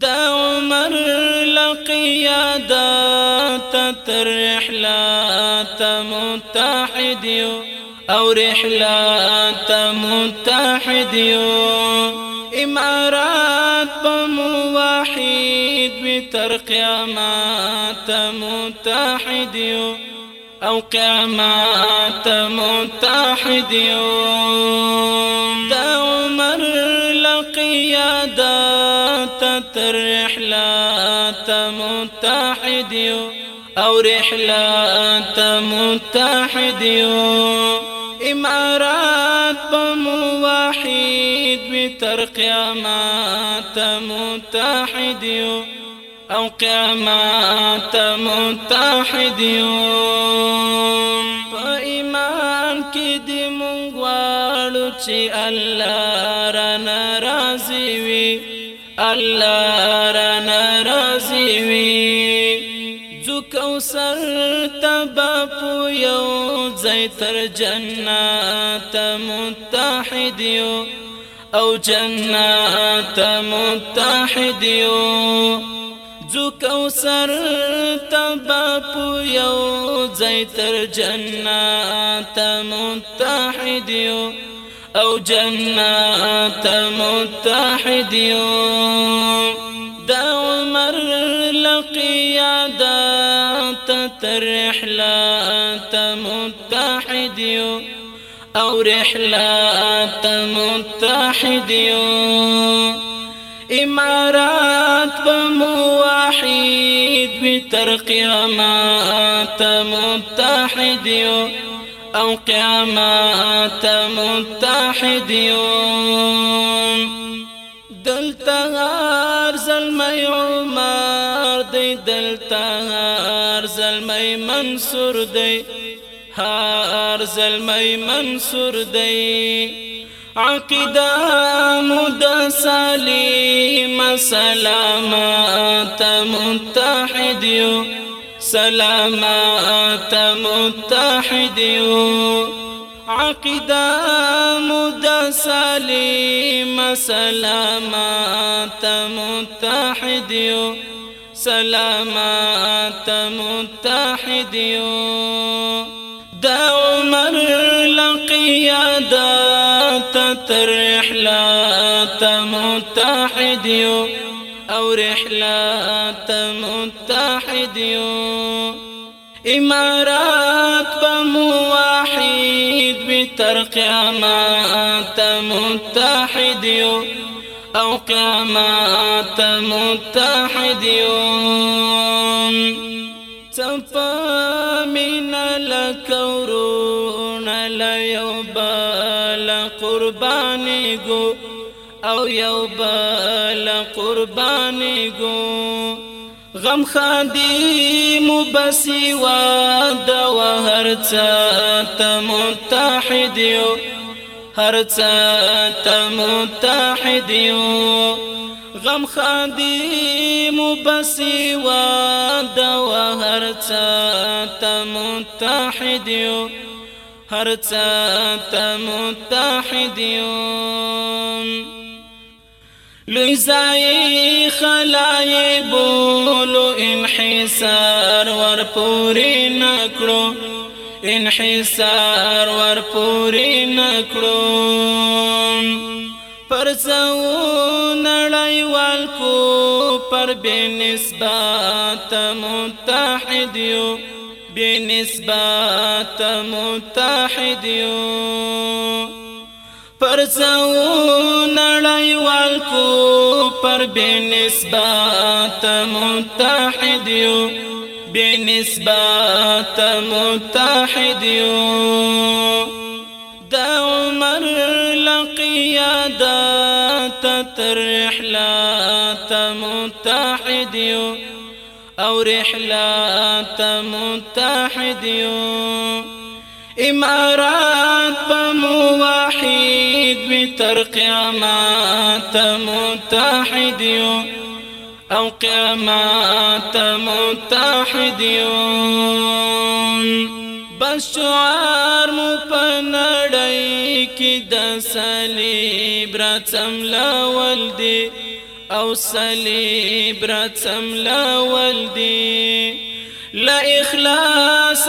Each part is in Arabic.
دا عمر لقیادات تر متحد أو رحلات متحد امارات بمواحد بتر قیامات متحد أو قیامات متحد دا عمر لقیادات تر رحلات متحد أو رحلات متحد امارات بمواحد بتر قیامات متحد أو قیامات متحد دې مونږ واړو چې الله را ناراضي وي الله را ناراضي وي کوثر تبا پو یو زی تر جنات متحد یو أو جنات متحد یو جو کوثر تبا پو یو زی تر جنات متحد یو أو جنات متحد. یو دا عمر لقیادا تر رحلات متحد. یو أو رحلات متحد. یو إمارات بمواحد بتر قیامات متحد. یو أو قیامات متحد یو دلتا غار زلمی عمر دی دلتا هر زلمی منصور دی هر زلمی منصور دی عقیده مد سلیم سلامات متحد یو سلامات متحد یو عقیده مد سلیم سلامات متحد یو سلامات متحد یو دا عمر لقیادات تر رحلات متحد یو أو رحلات متحد یو إمارات بمواحد بتر قیامات متحد یو أو قیامات متحد. یوم صفا من لکورون لیوبال قربانی گو أو یوبال قربانی گو. غم خادی مبسی واد و هر چا متحد یو. هر ته متحد یو. غم خادي مبسي واد و هر ته متحد یو. هر ته متحد یو. لوی زای خلای بولو انحسار ور پوری نکړو انحصار ور پوری نکړو پر څو نړۍ والکو پر بنسبت متحد یو. بنسبت متحد یو. پر څو پر بنسبت متحد یو بنسبات متحد یو دا عمر لقیادات تر رحلات متحد یو أو رحلات متحد یو إمارات بمواحد بتر قیامات متحد یو أو قیامات متحد بس شعار مو پنړی کی د صلیب را څملا ول دی أو صلیب رتم لولدی لا إخلاص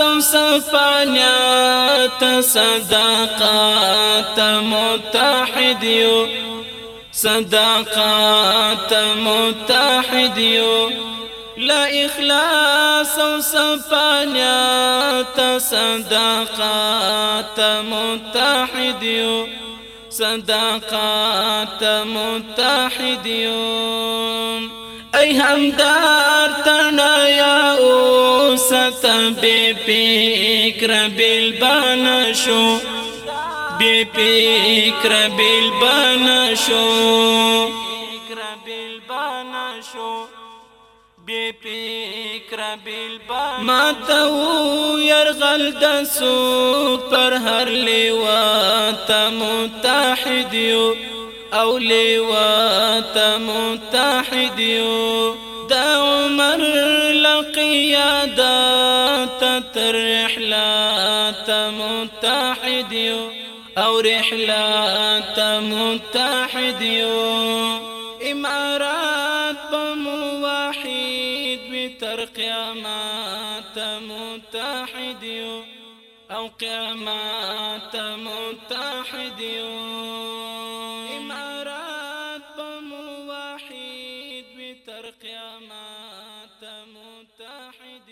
أو صفانیات صداقات متحد یو. صداقات متحد یو. لا اخلاص أو صفانیات صداقات متحد یو. صداقات متحد یو. ای همدار تنا یا اوست بی فکر بالبان شو. بی فکر بالبان شو. بی فکر بالبان ما تو يرغل دسو پر هر لیوا تا متحد أو لیوا تا متحد رحلات متحد أو رحلات متحد إمارات بموحد بترقيامات متحد أو قيامات متحد إمارات په موحد متحد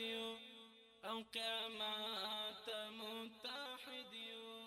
أو قیامت متحد یو